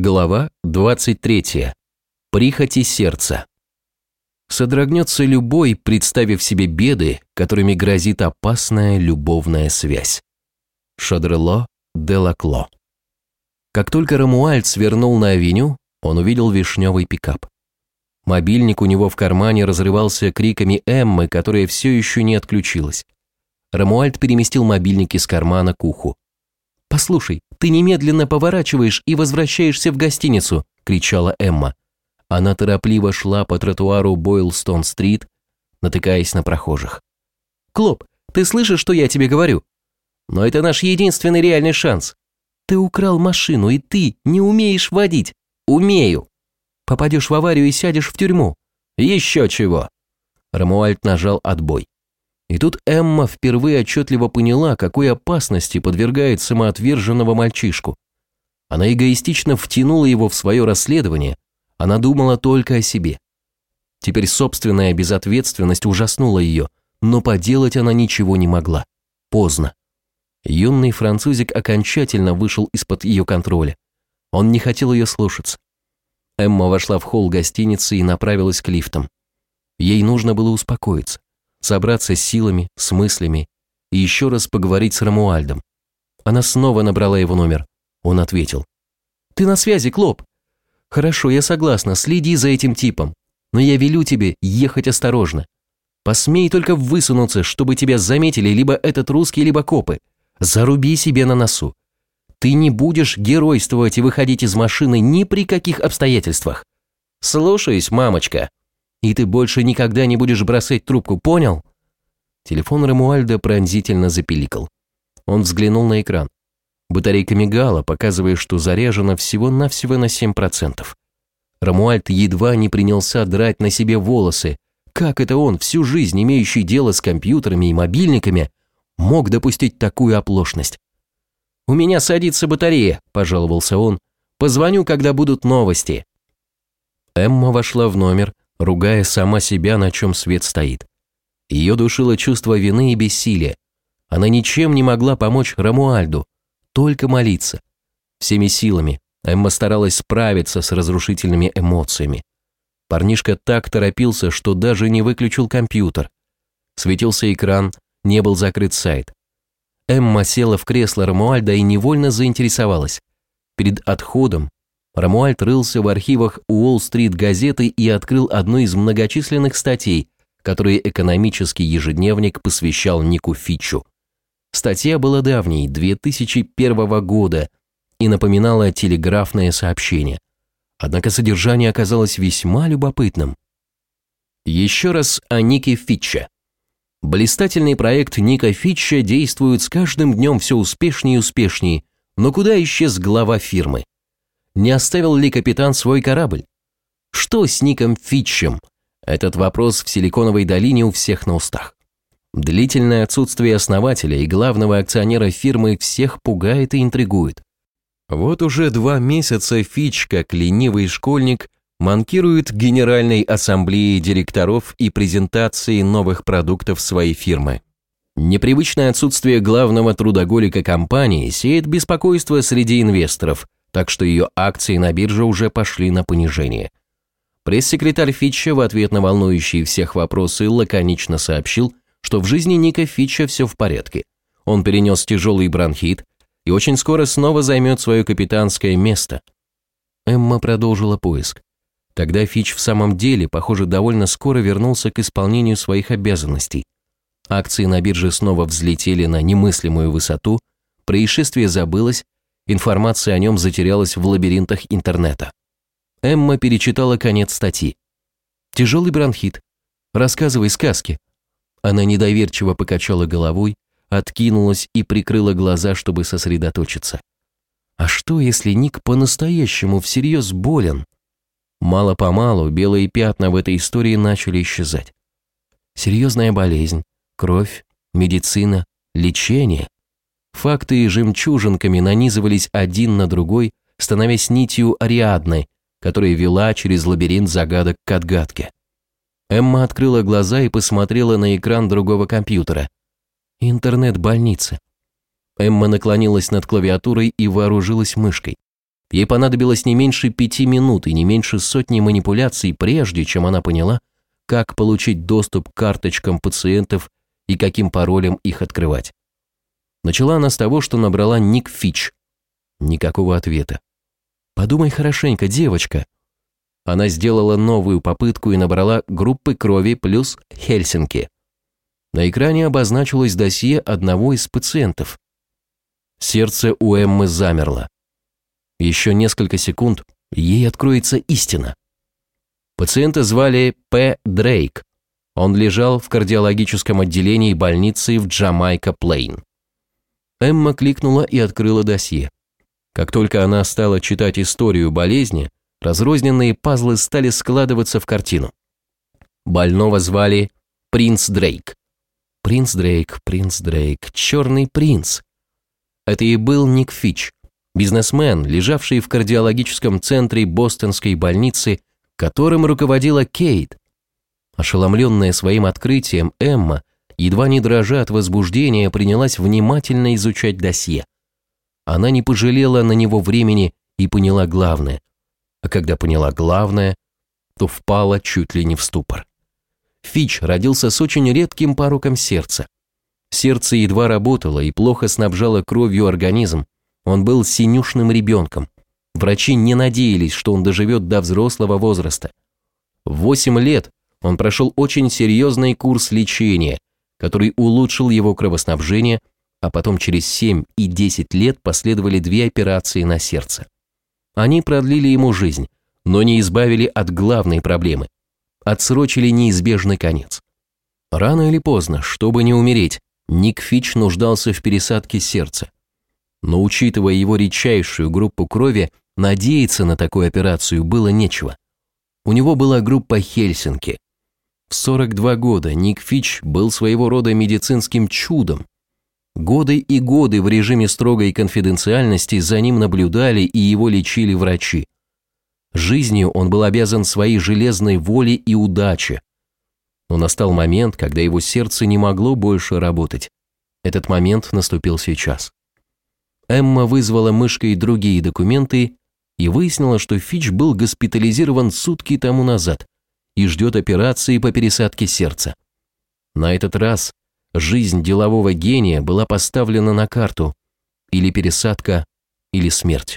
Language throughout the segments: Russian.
Глава 23. Прихоти сердца. Содрогнется любой, представив себе беды, которыми грозит опасная любовная связь. Шадрело де Лакло. Как только Рамуальд свернул на авеню, он увидел вишневый пикап. Мобильник у него в кармане разрывался криками Эммы, которая все еще не отключилась. Рамуальд переместил мобильник из кармана к уху. «Послушай, ты немедленно поворачиваешь и возвращаешься в гостиницу!» – кричала Эмма. Она торопливо шла по тротуару Бойлстон-стрит, натыкаясь на прохожих. «Клоп, ты слышишь, что я тебе говорю? Но это наш единственный реальный шанс. Ты украл машину, и ты не умеешь водить. Умею. Попадешь в аварию и сядешь в тюрьму. Еще чего!» Рамуальд нажал отбой. И тут Эмма впервые отчетливо поняла, какой опасности подвергает самоотверженного мальчишку. Она эгоистично втянула его в свое расследование, она думала только о себе. Теперь собственная безответственность ужаснула ее, но поделать она ничего не могла. Поздно. Юный французик окончательно вышел из-под ее контроля. Он не хотел ее слушаться. Эмма вошла в холл гостиницы и направилась к лифтам. Ей нужно было успокоиться собраться с силами, с мыслями и еще раз поговорить с Рамуальдом. Она снова набрала его номер. Он ответил. «Ты на связи, Клоп?» «Хорошо, я согласна, следи за этим типом. Но я велю тебе ехать осторожно. Посмей только высунуться, чтобы тебя заметили либо этот русский, либо копы. Заруби себе на носу. Ты не будешь геройствовать и выходить из машины ни при каких обстоятельствах. Слушаюсь, мамочка. И ты больше никогда не будешь бросать трубку, понял?» Телефон Рамуальда пронзительно запиликал. Он взглянул на экран. Батарейка мигала, показывая, что заряжена всего-навсего на 7%. Рамуальд едва не принялся драть на себе волосы. Как это он, всю жизнь имеющий дело с компьютерами и мобильниками, мог допустить такую оплошность? «У меня садится батарея», – пожаловался он. «Позвоню, когда будут новости». Эмма вошла в номер, ругая сама себя, на чем свет стоит. Ее душило чувство вины и бессилия. Она ничем не могла помочь Рамуальду, только молиться. Всеми силами Эмма старалась справиться с разрушительными эмоциями. Парнишка так торопился, что даже не выключил компьютер. Светился экран, не был закрыт сайт. Эмма села в кресло Рамуальда и невольно заинтересовалась. Перед отходом Рамуальд рылся в архивах Уолл-стрит газеты и открыл одну из многочисленных статей, которые экономический ежедневник посвящал Нику Фитчу. Статья была давней, 2001 года, и напоминала телеграфное сообщение. Однако содержание оказалось весьма любопытным. Еще раз о Нике Фитче. Блистательный проект Ника Фитча действует с каждым днем все успешнее и успешнее, но куда исчез глава фирмы? Не оставил ли капитан свой корабль? Что с Ником Фитчем? Этот вопрос в Силиконовой долине у всех на устах. Длительное отсутствие основателя и главного акционера фирмы всех пугает и интригует. Вот уже два месяца Фич, как ленивый школьник, манкирует Генеральной ассамблее директоров и презентации новых продуктов своей фирмы. Непривычное отсутствие главного трудоголика компании сеет беспокойство среди инвесторов – так что ее акции на бирже уже пошли на понижение. Пресс-секретарь Фитча в ответ на волнующие всех вопросы лаконично сообщил, что в жизни Ника Фитча все в порядке. Он перенес тяжелый бронхит и очень скоро снова займет свое капитанское место. Эмма продолжила поиск. Тогда Фич в самом деле, похоже, довольно скоро вернулся к исполнению своих обязанностей. Акции на бирже снова взлетели на немыслимую высоту, происшествие забылось, Информация о нем затерялась в лабиринтах интернета. Эмма перечитала конец статьи. «Тяжелый бронхит. Рассказывай сказки». Она недоверчиво покачала головой, откинулась и прикрыла глаза, чтобы сосредоточиться. А что, если Ник по-настоящему всерьез болен? Мало-помалу белые пятна в этой истории начали исчезать. Серьезная болезнь, кровь, медицина, лечение. Факты и жемчужинками нанизывались один на другой, становясь нитью Ариадны, которая вела через лабиринт загадок к отгадке. Эмма открыла глаза и посмотрела на экран другого компьютера. Интернет-больница. Эмма наклонилась над клавиатурой и вооружилась мышкой. Ей понадобилось не меньше пяти минут и не меньше сотни манипуляций, прежде чем она поняла, как получить доступ к карточкам пациентов и каким паролем их открывать. Начала она с того, что набрала ник Фич. Никакого ответа. «Подумай хорошенько, девочка». Она сделала новую попытку и набрала группы крови плюс Хельсинки. На экране обозначилось досье одного из пациентов. Сердце у Эммы замерло. Еще несколько секунд, ей откроется истина. Пациента звали П. Дрейк. Он лежал в кардиологическом отделении больницы в Джамайка-Плейн. Эмма кликнула и открыла досье. Как только она стала читать историю болезни, разрозненные пазлы стали складываться в картину. Больного звали Принц Дрейк. Принц Дрейк, Принц Дрейк, Черный принц. Это и был Ник Фич, бизнесмен, лежавший в кардиологическом центре бостонской больницы, которым руководила Кейт. Ошеломленная своим открытием, Эмма, едва не дрожа от возбуждения, принялась внимательно изучать досье. Она не пожалела на него времени и поняла главное. А когда поняла главное, то впала чуть ли не в ступор. Фич родился с очень редким пороком сердца. Сердце едва работало и плохо снабжало кровью организм. Он был синюшным ребенком. Врачи не надеялись, что он доживет до взрослого возраста. В 8 лет он прошел очень серьезный курс лечения, который улучшил его кровоснабжение, а потом через 7 и 10 лет последовали две операции на сердце. Они продлили ему жизнь, но не избавили от главной проблемы. Отсрочили неизбежный конец. Рано или поздно, чтобы не умереть, Ник Фич нуждался в пересадке сердца. Но учитывая его редчайшую группу крови, надеяться на такую операцию было нечего. У него была группа Хельсинки. В 42 года Ник Фич был своего рода медицинским чудом. Годы и годы в режиме строгой конфиденциальности за ним наблюдали и его лечили врачи. Жизнью он был обязан своей железной воле и удаче, но настал момент, когда его сердце не могло больше работать. Этот момент наступил сейчас. Эмма вызвала мышкой другие документы и выяснила, что Фич был госпитализирован сутки тому назад и ждет операции по пересадке сердца. На этот раз жизнь делового гения была поставлена на карту. Или пересадка, или смерть.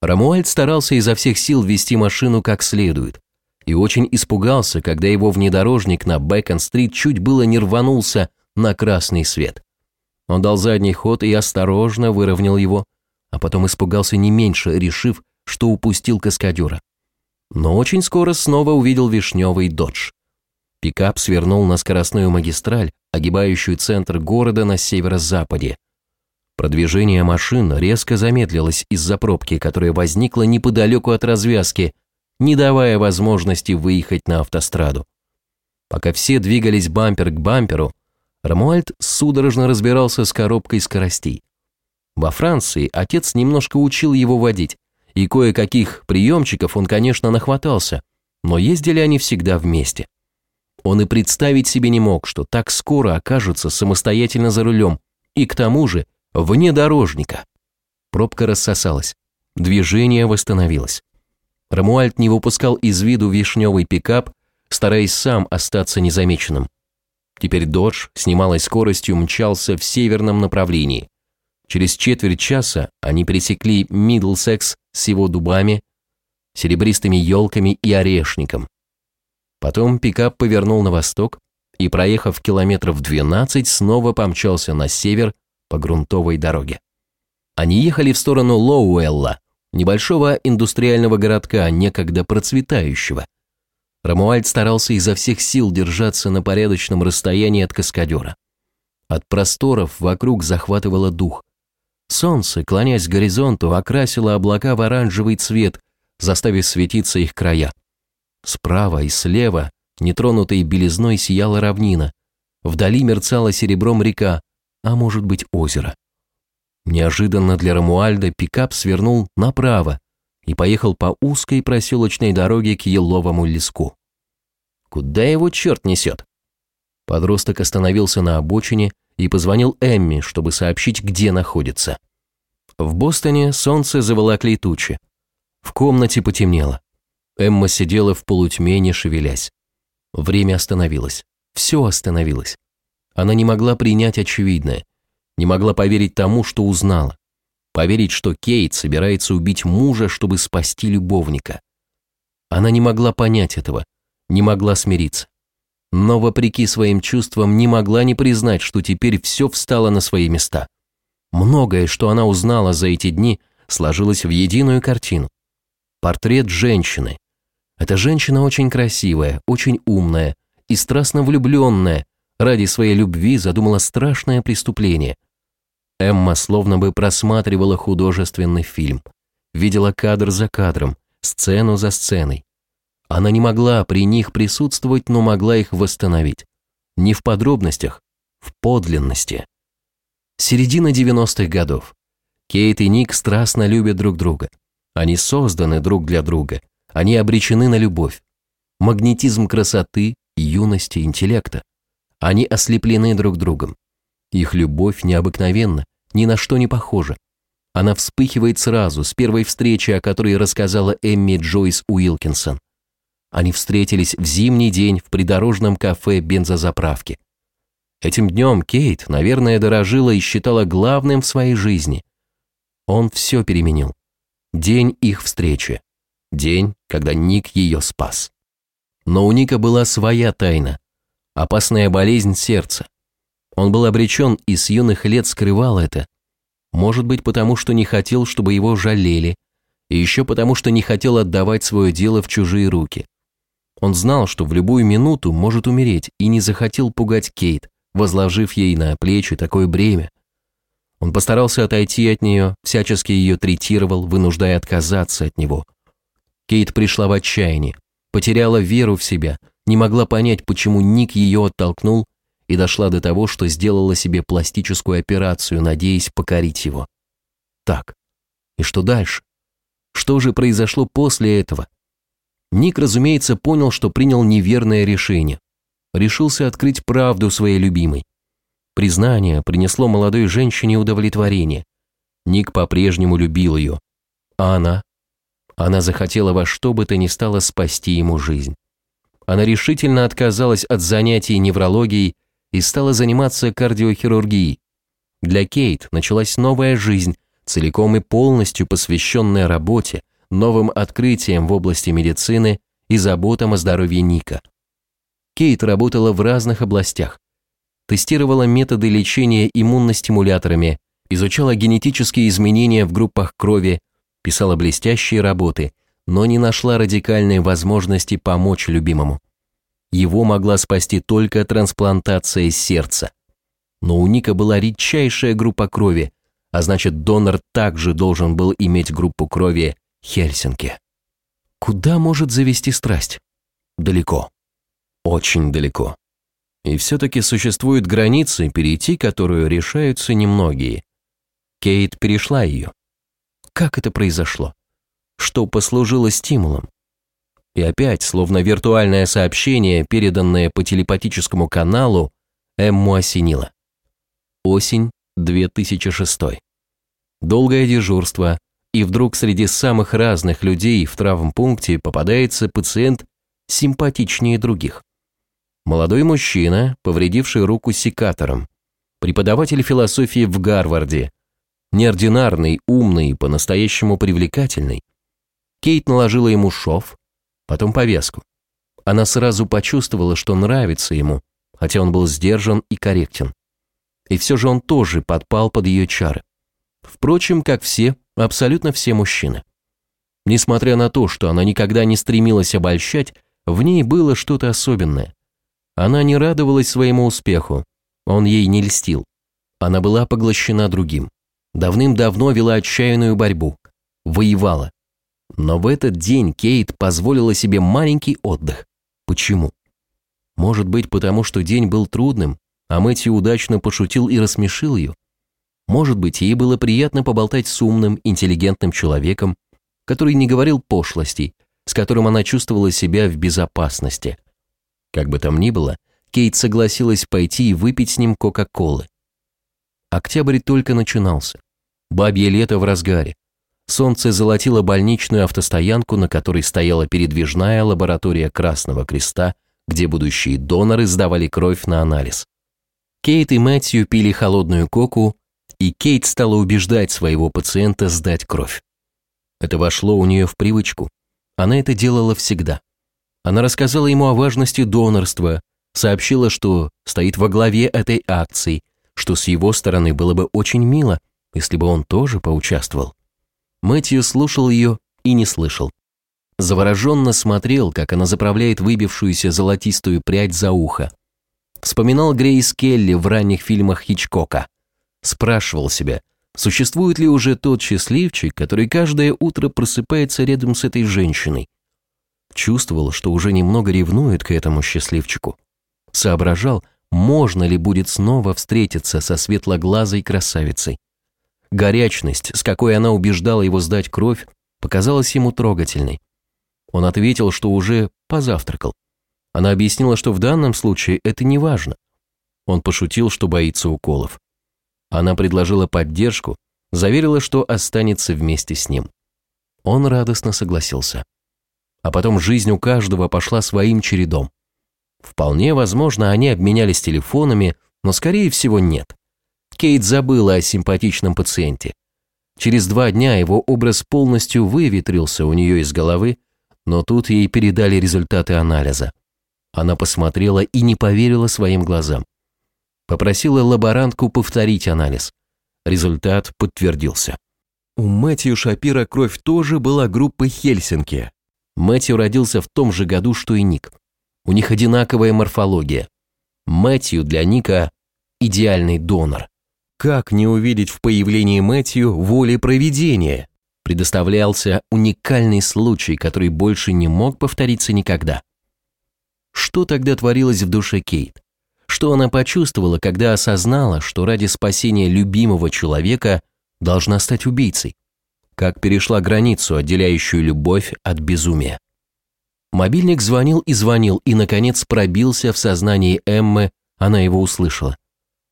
Рамуальд старался изо всех сил вести машину как следует и очень испугался, когда его внедорожник на Бэкон-стрит чуть было не рванулся на красный свет. Он дал задний ход и осторожно выровнял его, а потом испугался не меньше, решив, что упустил каскадера. Но очень скоро снова увидел вишневый додж. Пикап свернул на скоростную магистраль, огибающую центр города на северо-западе. Продвижение машин резко замедлилось из-за пробки, которая возникла неподалеку от развязки, не давая возможности выехать на автостраду. Пока все двигались бампер к бамперу, Рамуальд судорожно разбирался с коробкой скоростей. Во Франции отец немножко учил его водить, и кое-каких приемчиков он, конечно, нахватался, но ездили они всегда вместе. Он и представить себе не мог, что так скоро окажется самостоятельно за рулем, и к тому же вне дорожника. Пробка рассосалась, движение восстановилось. Рамуальд не выпускал из виду вишневый пикап, стараясь сам остаться незамеченным. Теперь «Додж» с немалой скоростью мчался в северном направлении. Через четверть часа они пересекли Мидлсекс с его дубами, серебристыми елками и орешником. Потом пикап повернул на восток и, проехав километров 12, снова помчался на север по грунтовой дороге. Они ехали в сторону Лоуэлла, небольшого индустриального городка, некогда процветающего. Рамуальд старался изо всех сил держаться на порядочном расстоянии от каскадера. От просторов вокруг захватывало дух. Солнце, клонясь к горизонту, окрасило облака в оранжевый цвет, заставив светиться их края. Справа и слева, нетронутой белизной, сияла равнина. Вдали мерцала серебром река, а может быть озеро. Неожиданно для Рамуальда пикап свернул направо и поехал по узкой проселочной дороге к еловому леску. Куда его черт несет? Подросток остановился на обочине и позвонил Эмми, чтобы сообщить, где находится. В Бостоне солнце заволокли тучи. В комнате потемнело. Эмма сидела в полутьме, не шевелясь. Время остановилось. Все остановилось. Она не могла принять очевидное. Не могла поверить тому, что узнала. Поверить, что Кейт собирается убить мужа, чтобы спасти любовника. Она не могла понять этого, не могла смириться. Но, вопреки своим чувствам, не могла не признать, что теперь все встало на свои места. Многое, что она узнала за эти дни, сложилось в единую картину. Портрет женщины. Эта женщина очень красивая, очень умная и страстно влюбленная, ради своей любви задумала страшное преступление. Эмма словно бы просматривала художественный фильм, видела кадр за кадром, сцену за сценой. Она не могла при них присутствовать, но могла их восстановить. Не в подробностях, в подлинности. Середина 90-х годов. Кейт и Ник страстно любят друг друга. Они созданы друг для друга. Они обречены на любовь. Магнетизм красоты, юности, интеллекта. Они ослеплены друг другом. Их любовь необыкновенна, ни на что не похожа. Она вспыхивает сразу, с первой встречи, о которой рассказала Эмми Джойс Уилкинсон. Они встретились в зимний день в придорожном кафе бензозаправки. Этим днем Кейт, наверное, дорожила и считала главным в своей жизни. Он все переменил. День их встречи. День, когда Ник ее спас. Но у Ника была своя тайна. Опасная болезнь сердца. Он был обречен и с юных лет скрывал это. Может быть, потому что не хотел, чтобы его жалели, и еще потому, что не хотел отдавать свое дело в чужие руки. Он знал, что в любую минуту может умереть, и не захотел пугать Кейт, возложив ей на плечи такое бремя. Он постарался отойти от нее, всячески ее третировал, вынуждая отказаться от него. Кейт пришла в отчаяние, потеряла веру в себя, не могла понять, почему Ник ее оттолкнул, и дошла до того, что сделала себе пластическую операцию, надеясь покорить его. Так, и что дальше? Что же произошло после этого? Ник, разумеется, понял, что принял неверное решение. Решился открыть правду своей любимой. Признание принесло молодой женщине удовлетворение. Ник по-прежнему любил ее. А она? Она захотела во что бы то ни стало спасти ему жизнь. Она решительно отказалась от занятий неврологией и стала заниматься кардиохирургией. Для Кейт началась новая жизнь, целиком и полностью посвященная работе, новым открытиям в области медицины и заботам о здоровье Ника. Кейт работала в разных областях. Тестировала методы лечения иммуностимуляторами, изучала генетические изменения в группах крови, писала блестящие работы, но не нашла радикальной возможности помочь любимому. Его могла спасти только трансплантация сердца. Но у Ника была редчайшая группа крови, а значит донор также должен был иметь группу крови Хельсинки. Куда может завести страсть? Далеко. Очень далеко. И все-таки существуют границы, перейти которую решаются немногие. Кейт перешла ее. Как это произошло? Что послужило стимулом? И опять, словно виртуальное сообщение, переданное по телепатическому каналу, Эмму осенило. Осень 2006. Долгое дежурство, и вдруг среди самых разных людей в травмпункте попадается пациент симпатичнее других. Молодой мужчина, повредивший руку секатором, преподаватель философии в Гарварде, неординарный, умный, по-настоящему привлекательный. Кейт наложила ему шов, потом повязку. Она сразу почувствовала, что нравится ему, хотя он был сдержан и корректен. И все же он тоже подпал под ее чары. Впрочем, как все, абсолютно все мужчины. Несмотря на то, что она никогда не стремилась обольщать, в ней было что-то особенное. Она не радовалась своему успеху, он ей не льстил. Она была поглощена другим. Давным-давно вела отчаянную борьбу, воевала, но в этот день Кейт позволила себе маленький отдых. Почему? Может быть, потому что день был трудным, а Мэтью удачно пошутил и рассмешил ее? Может быть, ей было приятно поболтать с умным, интеллигентным человеком, который не говорил пошлостей, с которым она чувствовала себя в безопасности. Как бы там ни было, Кейт согласилась пойти и выпить с ним Кока-Колы. Октябрь только начинался. Бабье лето в разгаре. Солнце золотило больничную автостоянку, на которой стояла передвижная лаборатория Красного Креста, где будущие доноры сдавали кровь на анализ. Кейт и Мэтью пили холодную коку, и Кейт стала убеждать своего пациента сдать кровь. Это вошло у нее в привычку. Она это делала всегда. Она рассказала ему о важности донорства, сообщила, что стоит во главе этой акции, что с его стороны было бы очень мило, если бы он тоже поучаствовал. Мэтью слушал ее и не слышал. Завороженно смотрел, как она заправляет выбившуюся золотистую прядь за ухо. Вспоминал Грейс Келли в ранних фильмах Хичкока. Спрашивал себя, существует ли уже тот счастливчик, который каждое утро просыпается рядом с этой женщиной. Чувствовал, что уже немного ревнует к этому счастливчику. Соображал, можно ли будет снова встретиться со светлоглазой красавицей. Горячность, с какой она убеждала его сдать кровь, показалась ему трогательной. Он ответил, что уже позавтракал. Она объяснила, что в данном случае это не важно. Он пошутил, что боится уколов. Она предложила поддержку, заверила, что останется вместе с ним. Он радостно согласился. А потом жизнь у каждого пошла своим чередом. Вполне возможно, они обменялись телефонами, но скорее всего нет. Кейт забыла о симпатичном пациенте. Через два дня его образ полностью выветрился у нее из головы, но тут ей передали результаты анализа. Она посмотрела и не поверила своим глазам. Попросила лаборантку повторить анализ. Результат подтвердился. У Мэтью Шапира кровь тоже была группы Хельсинки. Мэтью родился в том же году, что и Ник. У них одинаковая морфология. Мэтью для Ника – идеальный донор. Как не увидеть в появлении Мэтью воли проведения? Предоставлялся уникальный случай, который больше не мог повториться никогда. Что тогда творилось в душе Кейт? Что она почувствовала, когда осознала, что ради спасения любимого человека должна стать убийцей? Как перешла границу, отделяющую любовь от безумия? Мобильник звонил и звонил, и, наконец, пробился в сознании Эммы, она его услышала.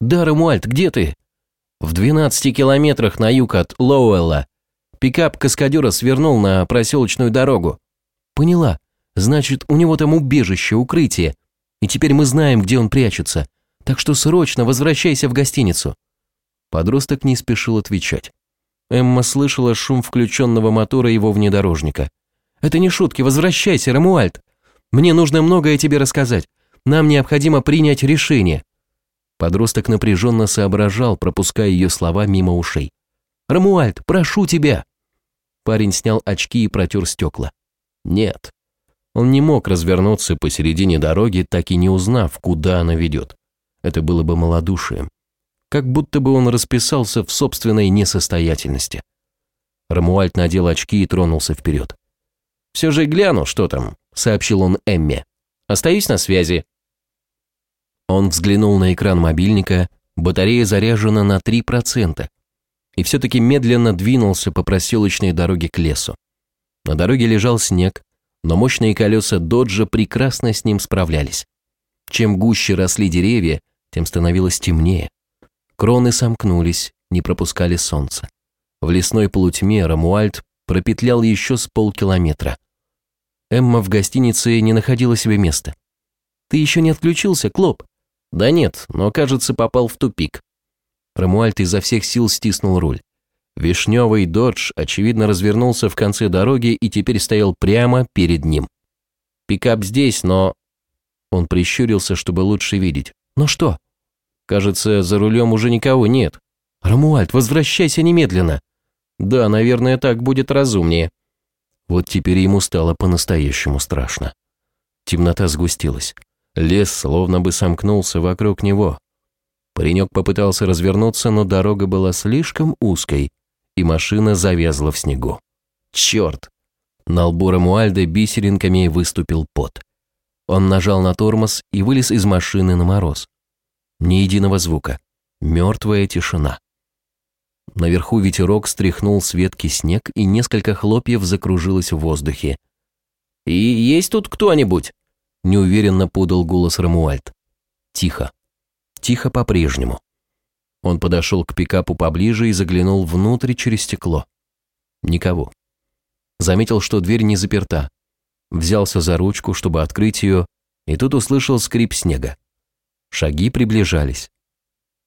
«Да, Рамуальд, где ты?» В 12 километрах на юг от Лоуэлла. Пикап каскадера свернул на проселочную дорогу. Поняла. Значит, у него там убежище, укрытие. И теперь мы знаем, где он прячется. Так что срочно возвращайся в гостиницу. Подросток не спешил отвечать. Эмма слышала шум включенного мотора его внедорожника. «Это не шутки, возвращайся, Рамуальд. Мне нужно многое тебе рассказать. Нам необходимо принять решение. Подросток напряженно соображал, пропуская ее слова мимо ушей. «Рамуальд, прошу тебя!» Парень снял очки и протер стекла. «Нет». Он не мог развернуться посередине дороги, так и не узнав, куда она ведет. Это было бы малодушием. Как будто бы он расписался в собственной несостоятельности. Рамуальд надел очки и тронулся вперед. «Все же гляну, что там», — сообщил он Эмме. «Остаюсь на связи. Он взглянул на экран мобильника, батарея заряжена на 3%, и все-таки медленно двинулся по проселочной дороге к лесу. На дороге лежал снег, но мощные колеса доджа прекрасно с ним справлялись. Чем гуще росли деревья, тем становилось темнее. Кроны сомкнулись, не пропускали солнца. В лесной полутьме Рамуальд пропетлял еще с полкилометра. Эмма в гостинице не находила себе места. «Ты еще не отключился, Клоп?» Да нет, но, кажется, попал в тупик. Рамуальд изо всех сил стиснул руль. Вишневый додж, очевидно, развернулся в конце дороги и теперь стоял прямо перед ним. Пикап здесь, но... Он прищурился, чтобы лучше видеть. Ну что? Кажется, за рулем уже никого нет. Рамуальд, возвращайся немедленно. Да, наверное, так будет разумнее. Вот теперь ему стало по-настоящему страшно. Темнота сгустилась. Лес словно бы сомкнулся вокруг него. Паренек попытался развернуться, но дорога была слишком узкой, и машина завязла в снегу. Черт! На лбу Рамуальда бисеринками выступил пот. Он нажал на тормоз и вылез из машины на мороз. Ни единого звука. Мертвая тишина. Наверху ветерок стряхнул с ветки снег, и несколько хлопьев закружилось в воздухе. «И есть тут кто-нибудь?» неуверенно подал голос Рамуальд. Тихо. Тихо по-прежнему. Он подошел к пикапу поближе и заглянул внутрь через стекло. Никого. Заметил, что дверь не заперта. Взялся за ручку, чтобы открыть ее, и тут услышал скрип снега. Шаги приближались.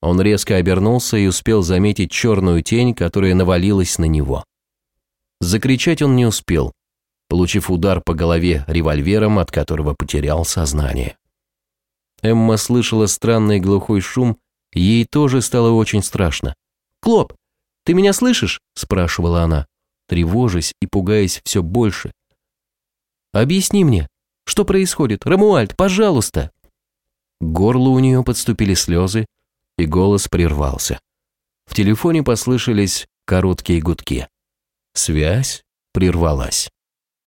Он резко обернулся и успел заметить черную тень, которая навалилась на него. Закричать он не успел, получив удар по голове револьвером, от которого потерял сознание. Эмма слышала странный глухой шум, ей тоже стало очень страшно. «Клоп, ты меня слышишь?» – спрашивала она, тревожась и пугаясь все больше. «Объясни мне, что происходит? Рамуальд, пожалуйста!» К горлу у нее подступили слезы, и голос прервался. В телефоне послышались короткие гудки. Связь прервалась.